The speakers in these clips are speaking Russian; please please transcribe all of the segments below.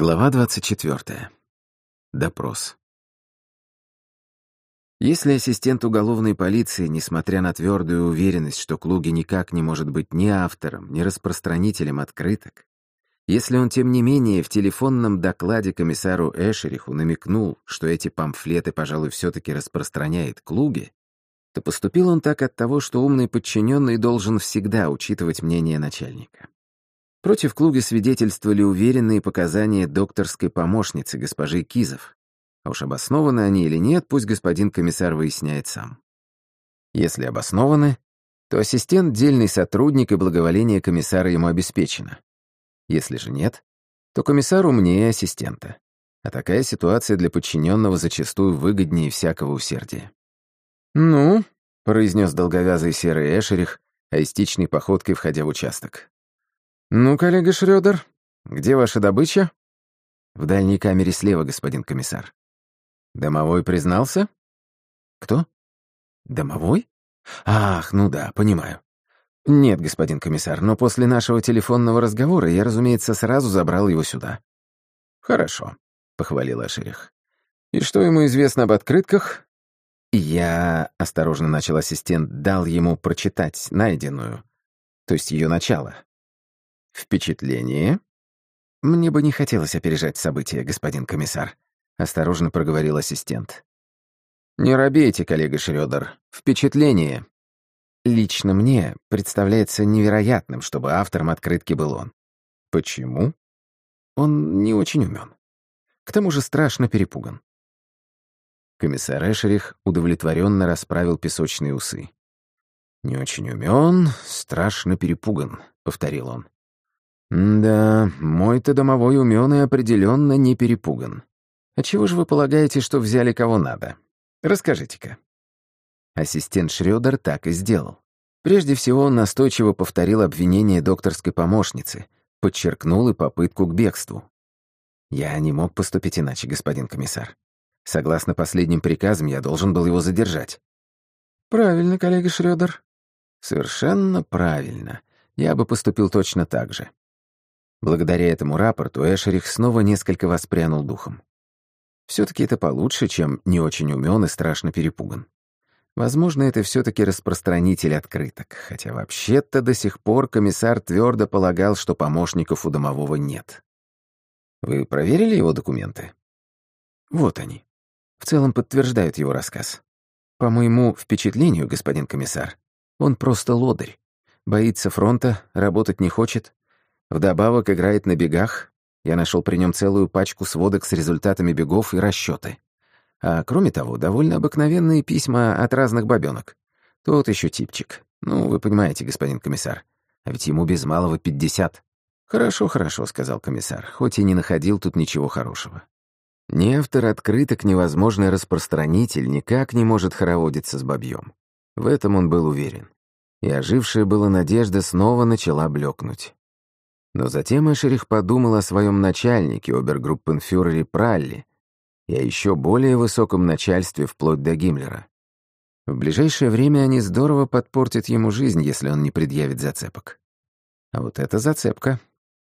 Глава 24. Допрос. Если ассистент уголовной полиции, несмотря на твердую уверенность, что Клуги никак не может быть ни автором, ни распространителем открыток, если он, тем не менее, в телефонном докладе комиссару Эшериху намекнул, что эти памфлеты, пожалуй, все-таки распространяет Клуги, то поступил он так от того, что умный подчиненный должен всегда учитывать мнение начальника. Против Клуги свидетельствовали уверенные показания докторской помощницы госпожи Кизов. А уж обоснованы они или нет, пусть господин комиссар выясняет сам. Если обоснованы, то ассистент — дельный сотрудник, и благоволение комиссара ему обеспечено. Если же нет, то комиссар умнее ассистента. А такая ситуация для подчиненного зачастую выгоднее всякого усердия. «Ну», — произнес долговязый серый Эшерих, аистичной походкой входя в участок. «Ну, коллега Шрёдер, где ваша добыча?» «В дальней камере слева, господин комиссар». «Домовой признался?» «Кто?» «Домовой? Ах, ну да, понимаю. Нет, господин комиссар, но после нашего телефонного разговора я, разумеется, сразу забрал его сюда». «Хорошо», — похвалил Ашерих. «И что ему известно об открытках?» «Я», — осторожно начал ассистент, дал ему прочитать найденную, то есть ее начало. «Впечатление?» «Мне бы не хотелось опережать события, господин комиссар», — осторожно проговорил ассистент. «Не робейте, коллега Шрёдер. Впечатление». «Лично мне представляется невероятным, чтобы автором открытки был он». «Почему?» «Он не очень умен. К тому же страшно перепуган». Комиссар Эшерих удовлетворенно расправил песочные усы. «Не очень умен, страшно перепуган», — повторил он. «Да, мой-то домовой умен и определенно не перепуган. А чего же вы полагаете, что взяли кого надо? Расскажите-ка». Ассистент Шрёдер так и сделал. Прежде всего он настойчиво повторил обвинение докторской помощницы, подчеркнул и попытку к бегству. «Я не мог поступить иначе, господин комиссар. Согласно последним приказам, я должен был его задержать». «Правильно, коллега Шрёдер». «Совершенно правильно. Я бы поступил точно так же. Благодаря этому рапорту Эшерих снова несколько воспрянул духом. Все-таки это получше, чем не очень умен и страшно перепуган. Возможно, это все-таки распространитель открыток, хотя вообще-то до сих пор комиссар твердо полагал, что помощников у домового нет. Вы проверили его документы? Вот они. В целом подтверждают его рассказ. По моему впечатлению, господин комиссар, он просто лодырь. Боится фронта, работать не хочет, Вдобавок играет на бегах. Я нашел при нем целую пачку сводок с результатами бегов и расчеты. А кроме того, довольно обыкновенные письма от разных бабёнок. Тот еще типчик. Ну, вы понимаете, господин комиссар. А ведь ему без малого пятьдесят. «Хорошо, хорошо», — сказал комиссар, хоть и не находил тут ничего хорошего. Ни автор открыток, ни возможный распространитель никак не может хороводиться с бабьем. В этом он был уверен. И ожившая была надежда снова начала блекнуть. Но затем Эшерих подумал о своем начальнике, обергруппенфюрере Пралли, и о еще более высоком начальстве вплоть до Гиммлера. В ближайшее время они здорово подпортят ему жизнь, если он не предъявит зацепок. А вот эта зацепка.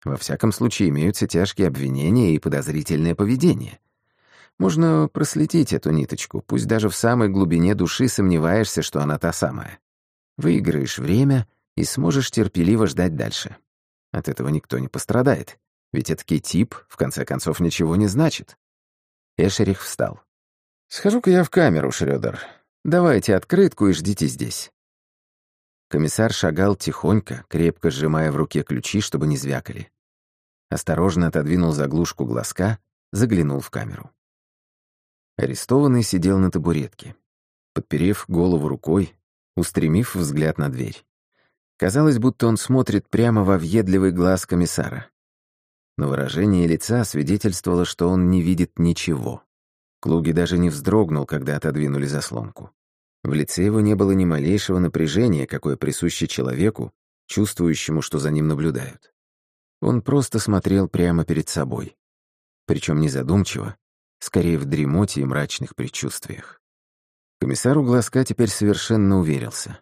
Во всяком случае, имеются тяжкие обвинения и подозрительное поведение. Можно проследить эту ниточку, пусть даже в самой глубине души сомневаешься, что она та самая. Выиграешь время и сможешь терпеливо ждать дальше. От этого никто не пострадает, ведь этакий тип, в конце концов, ничего не значит. Эшерих встал. «Схожу-ка я в камеру, Шрёдер. Давайте открытку и ждите здесь». Комиссар шагал тихонько, крепко сжимая в руке ключи, чтобы не звякали. Осторожно отодвинул заглушку глазка, заглянул в камеру. Арестованный сидел на табуретке, подперев голову рукой, устремив взгляд на дверь. Казалось, будто он смотрит прямо во въедливый глаз комиссара. Но выражение лица свидетельствовало, что он не видит ничего. Клуги даже не вздрогнул, когда отодвинули заслонку. В лице его не было ни малейшего напряжения, какое присуще человеку, чувствующему, что за ним наблюдают. Он просто смотрел прямо перед собой. Причем не задумчиво, скорее в дремоте и мрачных предчувствиях. Комиссар у глазка теперь совершенно уверился.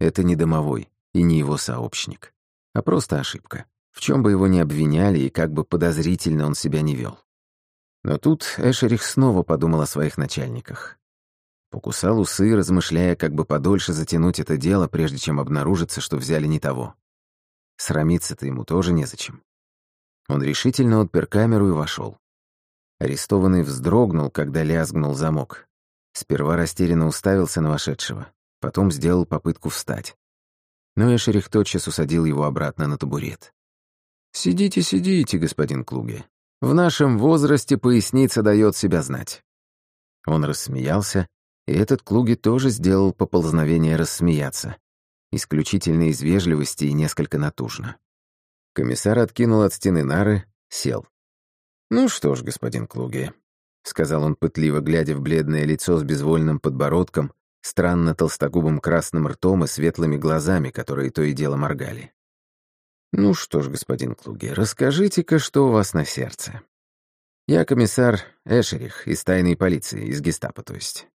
Это не домовой и не его сообщник, а просто ошибка. в чем бы его ни обвиняли и как бы подозрительно он себя не вел. Но тут Эшерих снова подумал о своих начальниках. Покусал усы, размышляя, как бы подольше затянуть это дело, прежде чем обнаружится, что взяли не того. Срамиться-то ему тоже незачем. Он решительно отпер камеру и вошел. Арестованный вздрогнул, когда лязгнул замок. Сперва растерянно уставился на вошедшего, потом сделал попытку встать. Но Эшерих тотчас усадил его обратно на табурет. «Сидите, сидите, господин Клуге. В нашем возрасте поясница дает себя знать». Он рассмеялся, и этот Клуги тоже сделал поползновение рассмеяться, исключительно из вежливости и несколько натужно. Комиссар откинул от стены нары, сел. «Ну что ж, господин Клуги», — сказал он пытливо, глядя в бледное лицо с безвольным подбородком, странно толстогубым красным ртом и светлыми глазами, которые то и дело моргали. «Ну что ж, господин Клуги, расскажите-ка, что у вас на сердце. Я комиссар Эшерих из тайной полиции, из гестапо, то есть».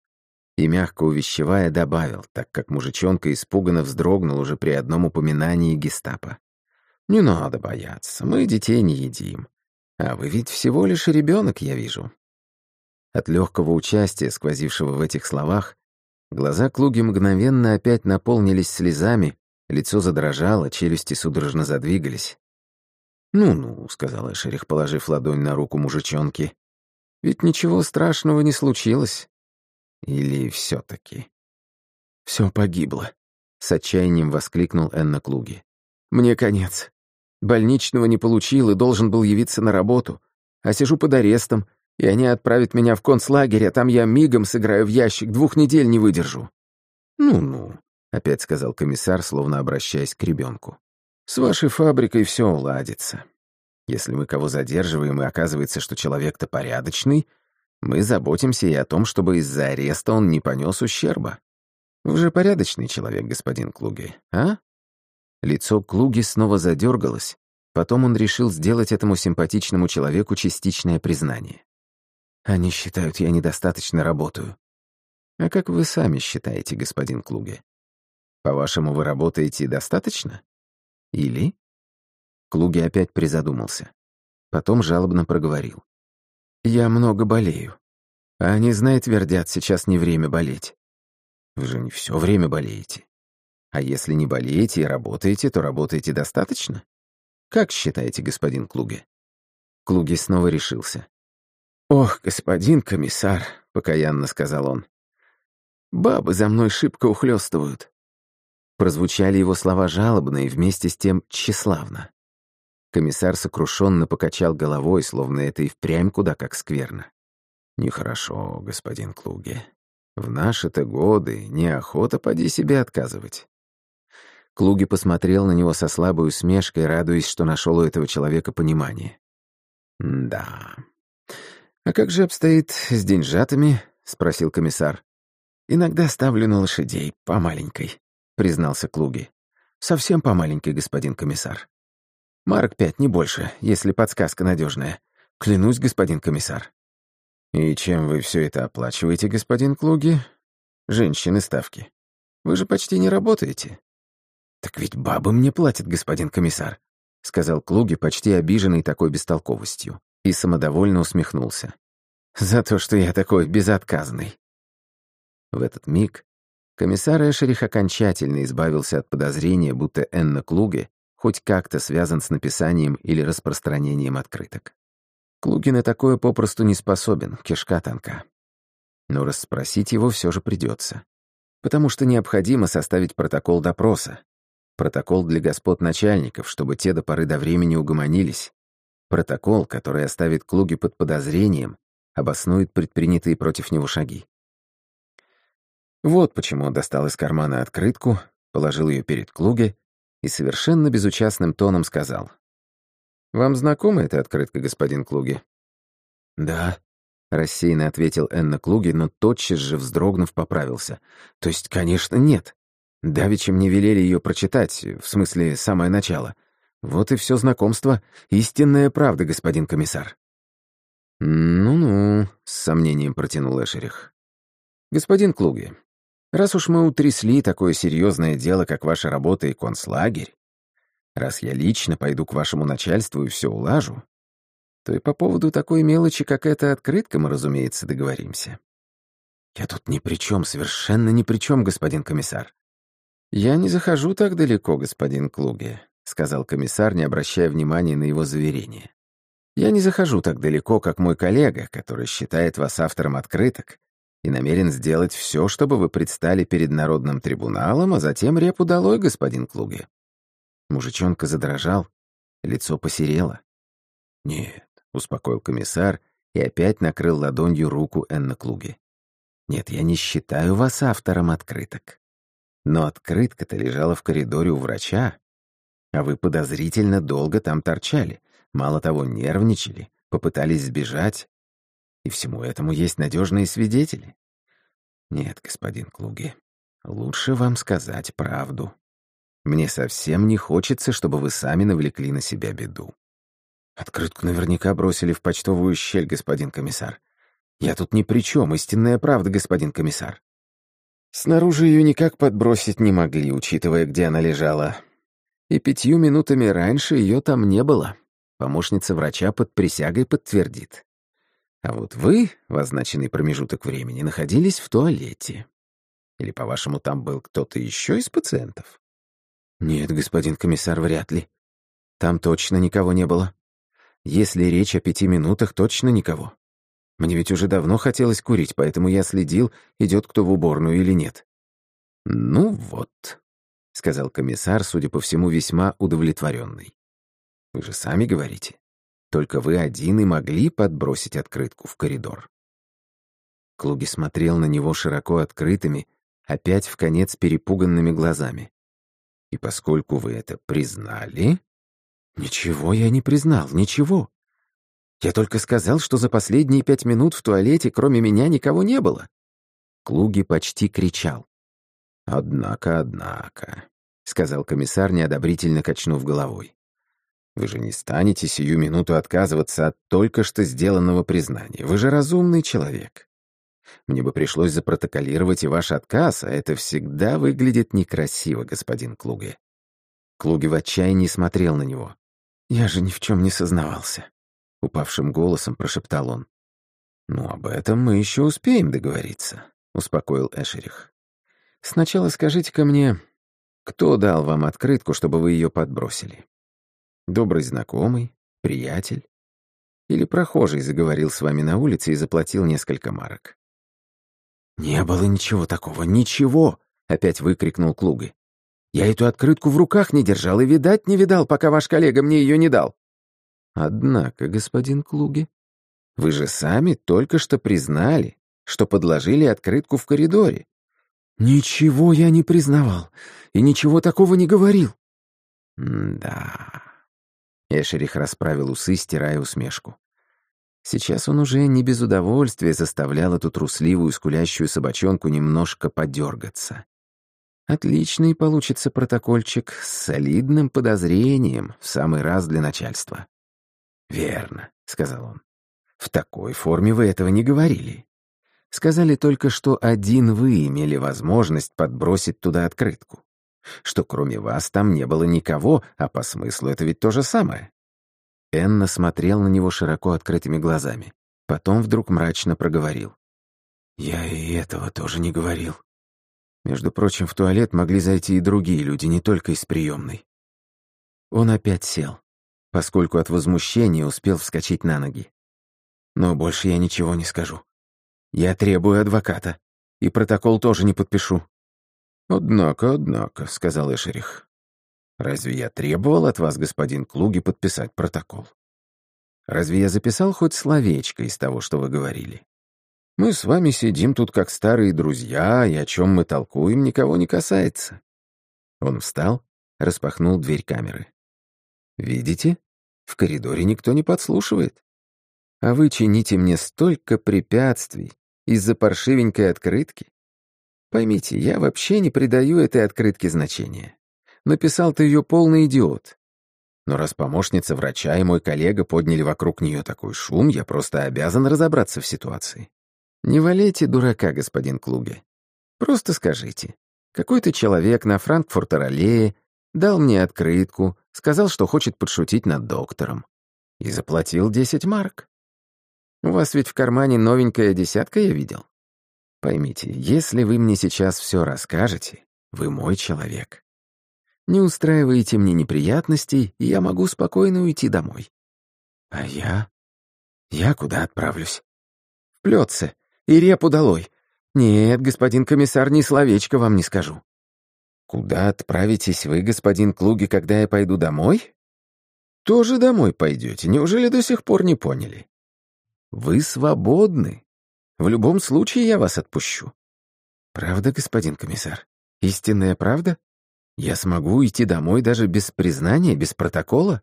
И мягко увещевая добавил, так как мужичонка испуганно вздрогнул уже при одном упоминании гестапо. «Не надо бояться, мы детей не едим. А вы ведь всего лишь ребенок, я вижу». От легкого участия, сквозившего в этих словах, глаза Клуги мгновенно опять наполнились слезами, лицо задрожало, челюсти судорожно задвигались. «Ну-ну», — сказал Эшерих, положив ладонь на руку мужичонки, «ведь ничего страшного не случилось. Или все таки «Все погибло», — с отчаянием воскликнул Энна Клуги. «Мне конец. Больничного не получил и должен был явиться на работу. А сижу под арестом, и они отправят меня в концлагерь, а там я мигом сыграю в ящик, двух недель не выдержу». «Ну-ну», — опять сказал комиссар, словно обращаясь к ребенку. «С вашей фабрикой все уладится. Если мы кого задерживаем, и оказывается, что человек-то порядочный, мы заботимся и о том, чтобы из-за ареста он не понес ущерба. Вы же порядочный человек, господин Клуги, а? Лицо Клуги снова задергалось, потом он решил сделать этому симпатичному человеку частичное признание. «Они считают, я недостаточно работаю». «А как вы сами считаете, господин Клуге? По-вашему, вы работаете достаточно? Или?» Клуги опять призадумался. Потом жалобно проговорил. «Я много болею. А они, знает, твердят, сейчас не время болеть. Вы же не все время болеете. А если не болеете и работаете, то работаете достаточно? Как считаете, господин Клуге?» Клуге снова решился. «Ох, господин комиссар», — покаянно сказал он, — «бабы за мной шибко ухлёстывают». Прозвучали его слова жалобно и вместе с тем тщеславно. Комиссар сокрушенно покачал головой, словно это и впрямь куда как скверно. «Нехорошо, господин Клуге. В наши-то годы неохота поди себе отказывать. Клуги посмотрел на него со слабой усмешкой, радуясь, что нашел у этого человека понимание. «Да. А как же обстоит с деньжатами?» — спросил комиссар. «Иногда ставлю на лошадей, по маленькой», — признался Клуги. «Совсем по маленькой, господин комиссар. Марк пять, не больше, если подсказка надежная. Клянусь, господин комиссар». «И чем вы все это оплачиваете, господин Клуги?» «Женщины ставки. Вы же почти не работаете». «Так ведь бабы мне платят, господин комиссар», — сказал Клуги, почти обиженный такой бестолковостью, и самодовольно усмехнулся. «За то, что я такой безотказный». В этот миг комиссар Эшерих окончательно избавился от подозрения, будто Энна Клуге хоть как-то связан с написанием или распространением открыток. Клуги на такое попросту не способен, кишка тонка. Но расспросить его все же придется, потому что необходимо составить протокол допроса, Протокол для господ начальников, чтобы те до поры до времени угомонились. Протокол, который оставит Клуги под подозрением, обоснует предпринятые против него шаги. Вот почему он достал из кармана открытку, положил ее перед Клуге и совершенно безучастным тоном сказал. «Вам знакома эта открытка, господин Клуги?» «Да», — рассеянно ответил Энна Клуги, но тотчас же, вздрогнув, поправился. «То есть, конечно, нет. Давичи мне велели ее прочитать, в смысле, самое начало. Вот и все знакомство. Истинная правда, господин комиссар. «Ну-ну», — с сомнением протянул Эшерих. «Господин Клуги, раз уж мы утрясли такое серьезное дело, как ваша работа и концлагерь, Раз я лично пойду к вашему начальству и все улажу, то и по поводу такой мелочи, как эта открытка, мы, разумеется, договоримся. Я тут ни при чем, совершенно ни при чем, господин комиссар. Я не захожу так далеко, господин Клуге, сказал комиссар, не обращая внимания на его заверение. Я не захожу так далеко, как мой коллега, который считает вас автором открыток и намерен сделать все, чтобы вы предстали перед народным трибуналом, а затем репу долой, господин Клуге. Мужичонка задрожал, лицо посерело. «Нет», — успокоил комиссар и опять накрыл ладонью руку Энна Клуги. «Нет, я не считаю вас автором открыток. Но открытка-то лежала в коридоре у врача, а вы подозрительно долго там торчали, мало того, нервничали, попытались сбежать. И всему этому есть надежные свидетели. Нет, господин Клуги, лучше вам сказать правду. Мне совсем не хочется, чтобы вы сами навлекли на себя беду. Открытку наверняка бросили в почтовую щель, господин комиссар. Я тут ни при чем, истинная правда, господин комиссар. Снаружи ее никак подбросить не могли, учитывая, где она лежала. И пятью минутами раньше ее там не было. Помощница врача под присягой подтвердит. А вот вы в означенный промежуток времени находились в туалете. Или, по-вашему, там был кто-то еще из пациентов? «Нет, господин комиссар, вряд ли. Там точно никого не было. Если речь о пяти минутах, точно никого. Мне ведь уже давно хотелось курить, поэтому я следил, идет кто в уборную или нет». «Ну вот», — сказал комиссар, судя по всему, весьма удовлетворенный. «Вы же сами говорите. Только вы один и могли подбросить открытку в коридор». Клуги смотрел на него широко открытыми, опять в конец перепуганными глазами. И поскольку вы это признали... Ничего я не признал, ничего. Я только сказал, что за последние пять минут в туалете кроме меня никого не было. Клуги почти кричал. «Однако, однако», — сказал комиссар, неодобрительно качнув головой. «Вы же не станете сию минуту отказываться от только что сделанного признания. Вы же разумный человек. Мне бы пришлось запротоколировать и ваш отказ, а это всегда выглядит некрасиво, господин Клуге». Клуге в отчаянии смотрел на него. «Я же ни в чем не сознавался», — упавшим голосом прошептал он. «Ну, об этом мы еще успеем договориться», — успокоил Эшерих. «Сначала скажите-ка мне, кто дал вам открытку, чтобы вы ее подбросили? Добрый знакомый? Приятель? Или прохожий заговорил с вами на улице и заплатил несколько марок? «Не было ничего такого, ничего!» — опять выкрикнул Клугой. «Я эту открытку в руках не держал и, видать, не видал, пока ваш коллега мне ее не дал». «Однако, господин Клуги, вы же сами только что признали, что подложили открытку в коридоре». «Ничего я не признавал и ничего такого не говорил». «Да...» Эшерих расправил усы, стирая усмешку. Сейчас он уже не без удовольствия заставлял эту трусливую скулящую собачонку немножко подергаться. Отличный получится протокольчик с солидным подозрением в самый раз для начальства. «Верно», — сказал он. «В такой форме вы этого не говорили. Сказали только, что один вы имели возможность подбросить туда открытку. Что кроме вас там не было никого, а по смыслу это ведь то же самое. Энна смотрел на него широко открытыми глазами. Потом вдруг мрачно проговорил. «Я и этого тоже не говорил. Между прочим, в туалет могли зайти и другие люди, не только из приемной». Он опять сел, поскольку от возмущения успел вскочить на ноги. «Но больше я ничего не скажу. Я требую адвоката, и протокол тоже не подпишу». «Однако, однако», — сказал Эшерих, Разве я требовал от вас, господин Клуги, подписать протокол? Разве я записал хоть словечко из того, что вы говорили? Мы с вами сидим тут как старые друзья, и о чем мы толкуем, никого не касается. Он встал, распахнул дверь камеры. Видите? В коридоре никто не подслушивает. А вы чините мне столько препятствий из-за паршивенькой открытки. Поймите, я вообще не придаю этой открытке значения. Написал ты ее полный идиот. Но раз помощница врача и мой коллега подняли вокруг нее такой шум, я просто обязан разобраться в ситуации. Не валяйте дурака, господин Клуге. Просто скажите. Какой-то человек на Франкфуртер-аллее дал мне открытку, Сказал, что хочет подшутить над доктором. И заплатил 10 марок. У вас ведь в кармане новенькая десятка, я видел. Поймите, если вы мне сейчас все расскажете, вы мой человек. Не устраиваете мне неприятностей, и я могу спокойно уйти домой. А я? Я куда отправлюсь? В Плётце. И репу долой. Нет, господин комиссар, ни словечко вам не скажу. Куда отправитесь вы, господин Клуги, когда я пойду домой? Тоже домой пойдете, неужели до сих пор не поняли? Вы свободны. В любом случае я вас отпущу. Правда, господин комиссар? Истинная правда? Я смогу уйти домой даже без признания, без протокола?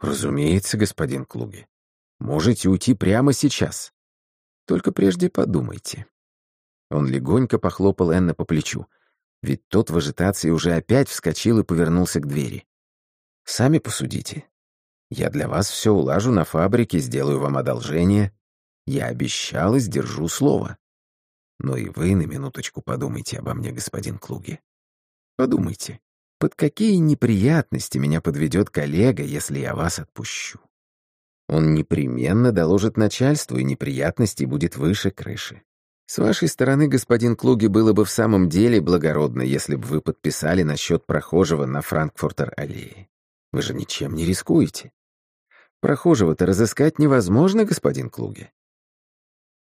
Разумеется, господин Клуги. Можете уйти прямо сейчас. Только прежде подумайте. Он легонько похлопал Энна по плечу, ведь тот в ажитации уже опять вскочил и повернулся к двери. «Сами посудите. Я для вас все улажу на фабрике, сделаю вам одолжение. Я обещал и сдержу слово. Но и вы на минуточку подумайте обо мне, господин Клуги. Подумайте, под какие неприятности меня подведет коллега, если я вас отпущу? Он непременно доложит начальству, и неприятностей будет выше крыши. С вашей стороны, господин Клуги, было бы в самом деле благородно, если бы вы подписали насчет прохожего на Франкфуртер-аллее. Вы же ничем не рискуете. Прохожего-то разыскать невозможно, господин Клуги.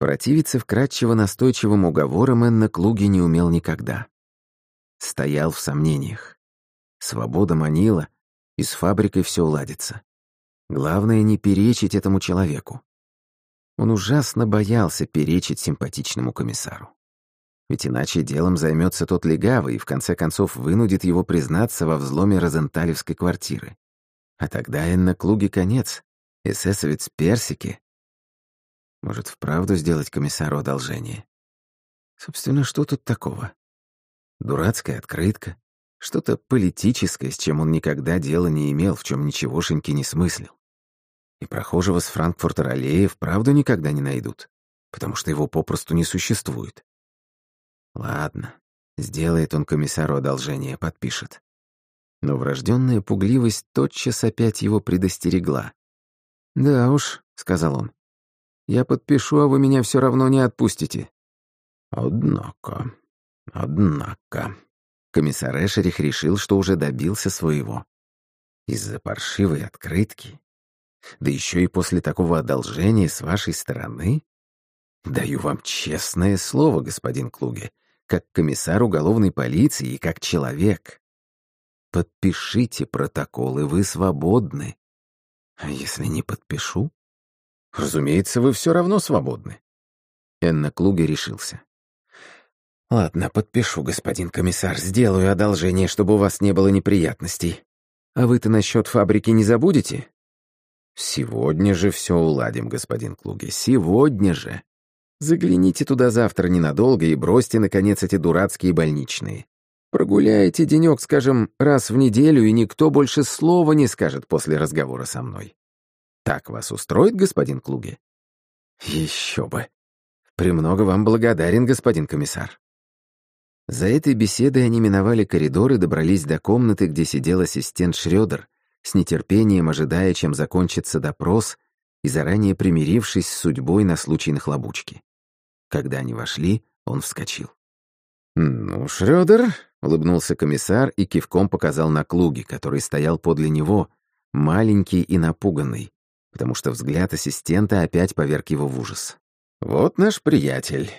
Противиться вкратчиво настойчивым уговорам Энна Клуги не умел никогда стоял в сомнениях. Свобода манила, и с фабрикой все уладится. Главное не перечить этому человеку. Он ужасно боялся перечить симпатичному комиссару. Ведь иначе делом займется тот легавый и в конце концов вынудит его признаться во взломе розенталевской квартиры. А тогда Энна Клуги конец. Эсэсовец Персики. Может, вправду сделать комиссару одолжение? Собственно, что тут такого? Дурацкая открытка. Что-то политическое, с чем он никогда дела не имел, в чем ничегошеньки не смыслил. И прохожего с Франкфурта аллеи вправду никогда не найдут, потому что его попросту не существует. Ладно, сделает он комиссару одолжение, подпишет. Но врожденная пугливость тотчас опять его предостерегла. «Да уж», — сказал он, — «я подпишу, а вы меня все равно не отпустите». «Однако», Однако... Комиссар Эшерих решил, что уже добился своего. Из-за паршивой открытки? Да еще и после такого одолжения с вашей стороны? Даю вам честное слово, господин Клуге, как комиссар уголовной полиции и как человек. Подпишите протокол, и вы свободны. А если не подпишу? Разумеется, вы все равно свободны. Энна Клуге решился. «Ладно, подпишу, господин комиссар, сделаю одолжение, чтобы у вас не было неприятностей. А вы-то насчет фабрики не забудете?» «Сегодня же все уладим, господин Клуги, сегодня же. Загляните туда завтра ненадолго и бросьте, наконец, эти дурацкие больничные. Прогуляйте денек, скажем, раз в неделю, и никто больше слова не скажет после разговора со мной. Так вас устроит, господин Клуги?» «Еще бы. Премного вам благодарен, господин комиссар». За этой беседой они миновали коридор и добрались до комнаты, где сидел ассистент Шрёдер, с нетерпением ожидая, чем закончится допрос, и заранее примирившись с судьбой на случай нахлобучки. Когда они вошли, он вскочил. «Ну, Шрёдер», — улыбнулся комиссар и кивком показал на Клуги, который стоял подле него, маленький и напуганный, потому что взгляд ассистента опять поверг его в ужас. «Вот наш приятель.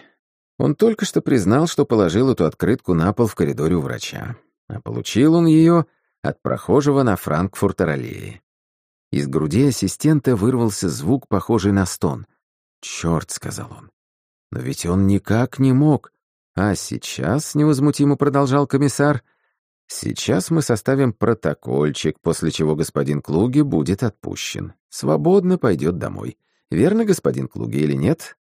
Он только что признал, что положил эту открытку на пол в коридоре у врача. А получил он ее от прохожего на Франкфуртер-аллее. Из груди ассистента вырвался звук, похожий на стон. «Чёрт», — сказал он. «Но ведь он никак не мог. А сейчас, — невозмутимо продолжал комиссар, — сейчас мы составим протокольчик, после чего господин Клуги будет отпущен. Свободно пойдет домой. Верно, господин Клуги, или нет?»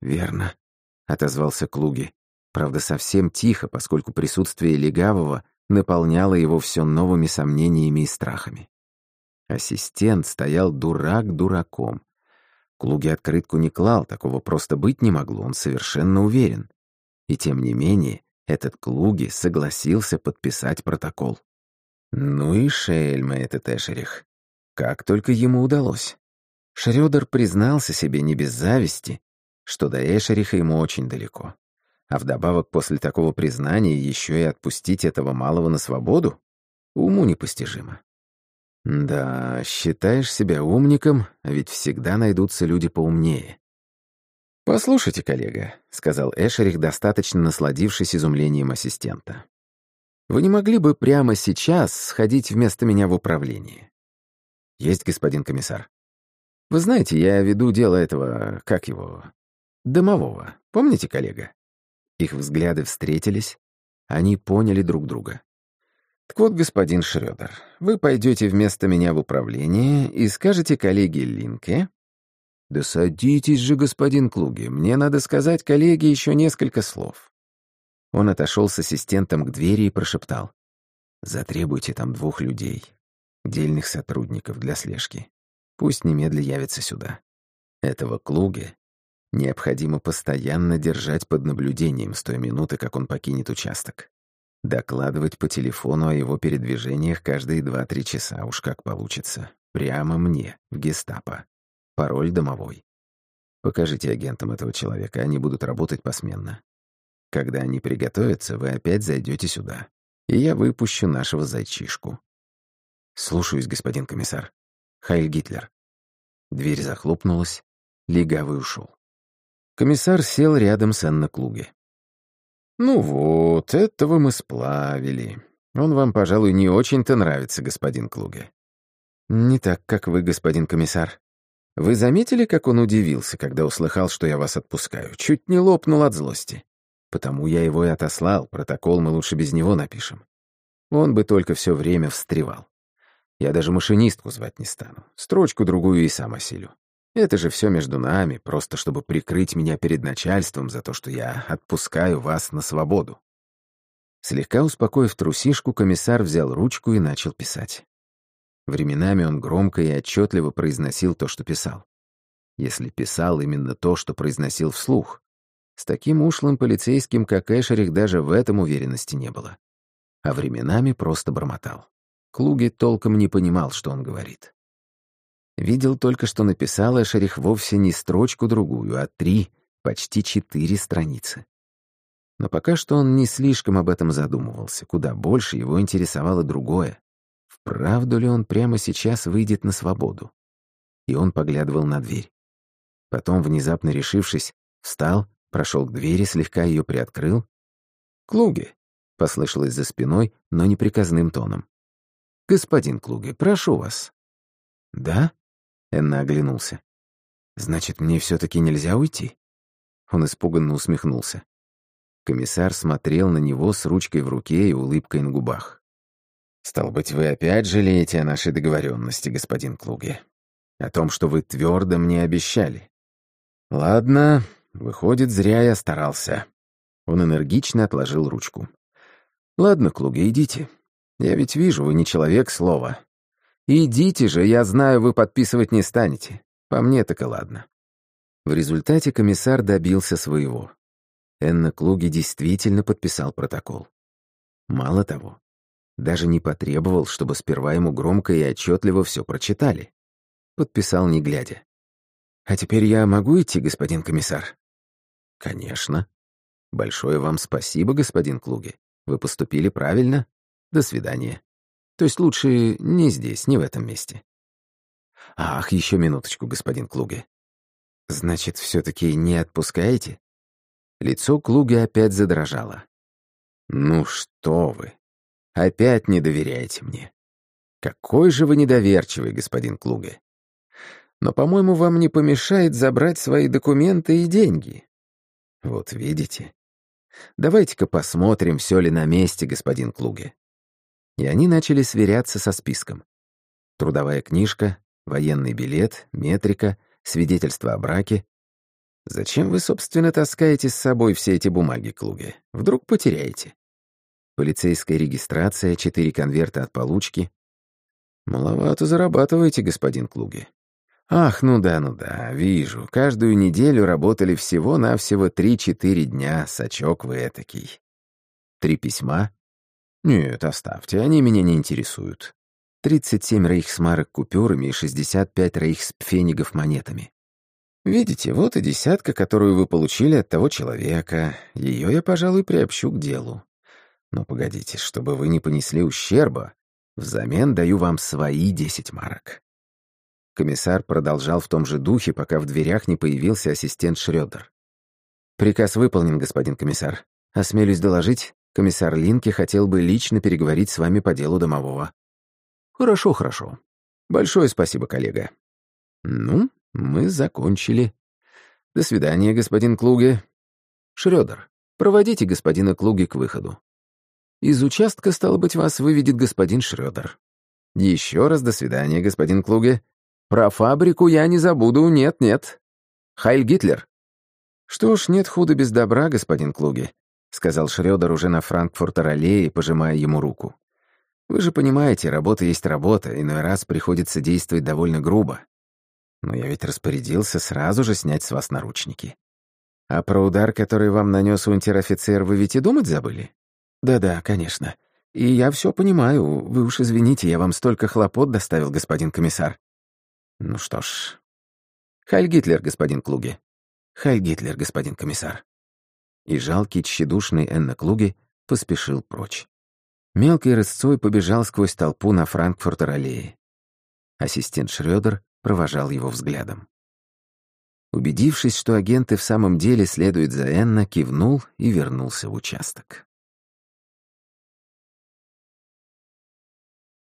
«Верно», — отозвался Клуги. Правда, совсем тихо, поскольку присутствие легавого наполняло его все новыми сомнениями и страхами. Ассистент стоял дурак дураком. Клуги открытку не клал, такого просто быть не могло, он совершенно уверен. И тем не менее, этот Клуги согласился подписать протокол. Ну и шельма этот Эшерих. Как только ему удалось. Шрёдер признался себе не без зависти, что до Эшериха ему очень далеко. А вдобавок после такого признания еще и отпустить этого малого на свободу? Уму непостижимо. Да, считаешь себя умником, ведь всегда найдутся люди поумнее. «Послушайте, коллега», — сказал Эшерих, достаточно насладившись изумлением ассистента. «Вы не могли бы прямо сейчас сходить вместо меня в управление?» «Есть, господин комиссар». «Вы знаете, я веду дело этого, как его, домового. Помните, коллега?» Их взгляды встретились, они поняли друг друга. Так вот, господин Шрёдер, вы пойдете вместо меня в управление и скажете коллеге Линке... Да садитесь же, господин Клуги, мне надо сказать коллеге еще несколько слов. Он отошел с ассистентом к двери и прошептал. Затребуйте там двух людей, дельных сотрудников для слежки. Пусть немедля явятся сюда. Этого Клуги необходимо постоянно держать под наблюдением с той минуты, как он покинет участок. Докладывать по телефону о его передвижениях каждые два-три часа, уж как получится. Прямо мне, в гестапо. Пароль домовой. Покажите агентам этого человека, они будут работать посменно. Когда они приготовятся, вы опять зайдете сюда, и я выпущу нашего зайчишку. Слушаюсь, господин комиссар. Хайль Гитлер. Дверь захлопнулась, легавый ушел. Комиссар сел рядом с Анна Клуге. «Ну вот, этого мы сплавили. Он вам, пожалуй, не очень-то нравится, господин Клуге». «Не так, как вы, господин комиссар. Вы заметили, как он удивился, когда услыхал, что я вас отпускаю? Чуть не лопнул от злости. Потому я его и отослал, протокол мы лучше без него напишем. Он бы только все время встревал. Я даже машинистку звать не стану. Строчку другую и сам осилю. Это же все между нами, просто чтобы прикрыть меня перед начальством за то, что я отпускаю вас на свободу. Слегка успокоив трусишку, комиссар взял ручку и начал писать. Временами он громко и отчетливо произносил то, что писал. Если писал именно то, что произносил вслух. С таким ушлым полицейским, как Эшерих, даже в этом уверенности не было. А временами просто бормотал. Клуги толком не понимал, что он говорит. Видел только, что написал Эшерих вовсе не строчку-другую, а три, почти четыре страницы. Но пока что он не слишком об этом задумывался, куда больше его интересовало другое. Вправду ли он прямо сейчас выйдет на свободу? И он поглядывал на дверь. Потом, внезапно решившись, встал, прошел к двери, слегка ее приоткрыл. «Клуги!» — послышалось за спиной, но неприказным тоном. «Господин Клуги, прошу вас». «Да?» Энна оглянулся. «Значит, мне все таки нельзя уйти?» Он испуганно усмехнулся. Комиссар смотрел на него с ручкой в руке и улыбкой на губах. «Стал быть, вы опять жалеете о нашей договоренности, господин Клуге? О том, что вы твердо мне обещали? Ладно, выходит, зря я старался». Он энергично отложил ручку. «Ладно, Клуге, идите. Я ведь вижу, вы не человек слова. «Идите же, я знаю, вы подписывать не станете. По мне так и ладно». В результате комиссар добился своего. Энна Клуги действительно подписал протокол. Мало того, даже не потребовал, чтобы сперва ему громко и отчетливо все прочитали. Подписал, не глядя. «А теперь я могу идти, господин комиссар?» «Конечно. Большое вам спасибо, господин Клуги. Вы поступили правильно. До свидания». То есть лучше не здесь, не в этом месте. Ах, еще минуточку, господин Клуге. Значит, все-таки не отпускаете? Лицо Клуги опять задрожало. Ну что вы, опять не доверяете мне. Какой же вы недоверчивый, господин Клуге. Но, по-моему, вам не помешает забрать свои документы и деньги. Вот видите. Давайте-ка посмотрим, все ли на месте, господин Клуге и они начали сверяться со списком. Трудовая книжка, военный билет, метрика, свидетельство о браке. Зачем вы, собственно, таскаете с собой все эти бумаги, Клуге? Вдруг потеряете? Полицейская регистрация, четыре конверта от получки. Маловато зарабатываете, господин Клуге. Ах, ну да, ну да, вижу. Каждую неделю работали всего-навсего три-четыре дня, сачок вы этакий. Три письма, «Нет, оставьте, они меня не интересуют. 37 рейхсмарок купюрами и 65 рейхспфенигов монетами. Видите, вот и десятка, которую вы получили от того человека. Ее я, пожалуй, приобщу к делу. Но погодите, чтобы вы не понесли ущерба, взамен даю вам свои 10 марок. Комиссар продолжал в том же духе, пока в дверях не появился ассистент Шрёдер. «Приказ выполнен, господин комиссар. Осмелюсь доложить, комиссар Линке хотел бы лично переговорить с вами по делу домового». «Хорошо, хорошо. Большое спасибо, коллега». «Ну, мы закончили. До свидания, господин Клуге. Шрёдер, проводите господина Клуге к выходу. Из участка, стало быть, вас выведет господин Шрёдер. Еще раз до свидания, господин Клуге. Про фабрику я не забуду, нет-нет. Хайль Гитлер. Что ж, нет худа без добра, господин Клуги, сказал Шрёдер уже на Франкфуртер-аллее, пожимая ему руку. Вы же понимаете, работа есть работа, иной раз приходится действовать довольно грубо. Но я ведь распорядился сразу же снять с вас наручники. А про удар, который вам нанес унтер-офицер, вы ведь и думать забыли? Да-да, конечно. И я все понимаю. Вы уж извините, я вам столько хлопот доставил, господин комиссар. Ну что ж. Хайль Гитлер, господин Клуги. Хайль Гитлер, господин комиссар. И жалкий, тщедушный Энна Клуги поспешил прочь. Мелкой рысцой побежал сквозь толпу на Франкфуртер-аллее. Ассистент Шрёдер провожал его взглядом. Убедившись, что агенты в самом деле следуют за Энна, кивнул и вернулся в участок.